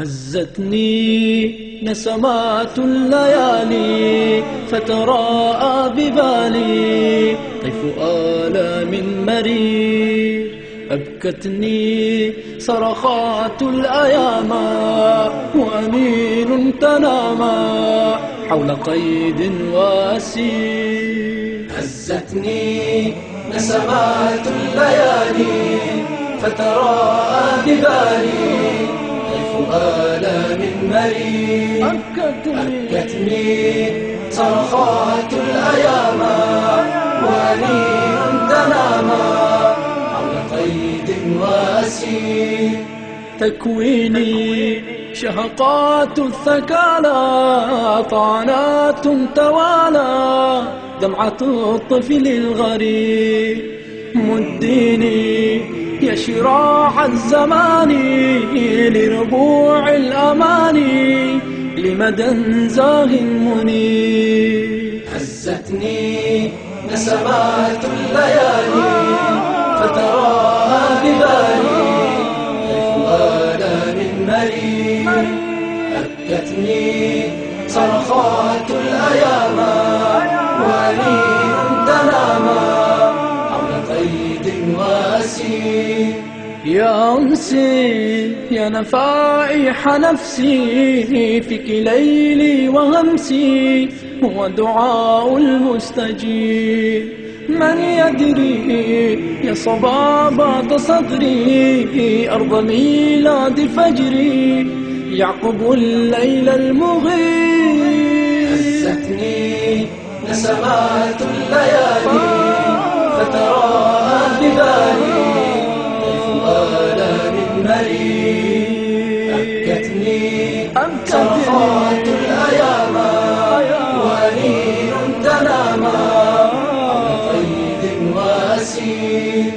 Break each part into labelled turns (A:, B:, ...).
A: هزتني نسمات الليالي فتراءى ببالي طيف آلام مرير. أبكتني صرخات الأيام وأنين تنامى حول قيد واسير
B: هزتني نسمات الليالي فتراءى ببالي طيف آلام
A: أبكتني
B: أبكتني صرخات الأيام
A: تكويني شهقات الثكالى طعنات توالى دمعة الطفل الغريب مديني يا شراع الزمان لربوع الأماني لمدى زاه منير
B: هزتني نسمات الليالي فتراها ببالي. أبكتني صرخات الأيام وأنين تنامى حول قيد واسير
A: يا أنسي يا نفائح نفسي فيك ليلي وهمسي هو دعاء المستجيب. من يدري يا صبابة صدري أرض ميلاد فجري. يعقب الليل المغيب.
B: هزتني نسمات الليالي فتراها ببالي طيف آلام مرير أبكتني صرخات الأيام وأنين تنامى على قيد واسير.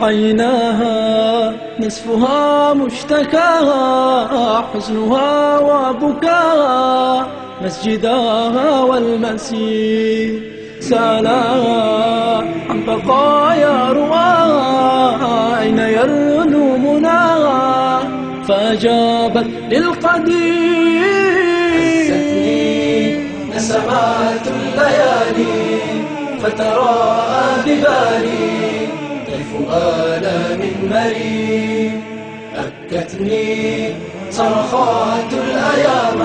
A: عيناها نصفها مشتكاها حزنها وبكاها مسجداها والمسير سالاها عن بقايا رواها أين يرنو مناها؟ فأجابت للقدير
B: نسمات الليالي طيف آلام مرير أبكتني صرخات الأيام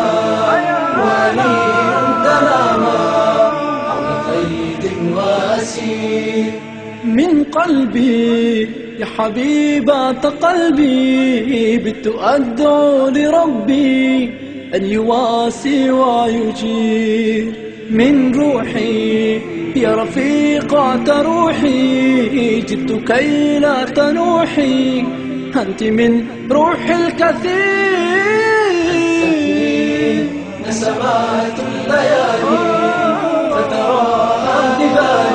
B: وأنين تنامى حول قيد وأسير.
A: من قلبي يا حبيبة قلبي بت أدعو لربي أن يواسي ويجير. من روحي. يا رفيقة روحي جئت كي لا تنوحي. أنت من روح الكثير.
B: نسمات الليالي فتراها ببالي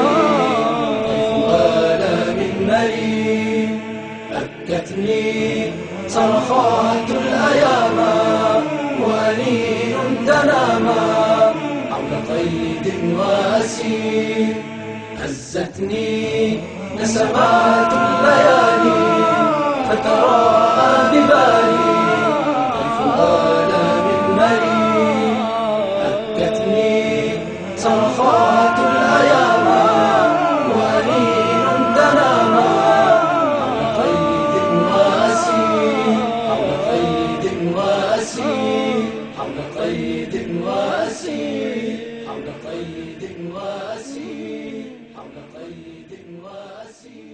B: ميت واسير هزتني نسمات الليالي فتراها ببالي طيف آلام من مري أبكتني صرخات الأيام وأنين تناما حول قيد وأسير حول قيد وأسير حول قيد وأسير حول قيد واسير حول قيد واسير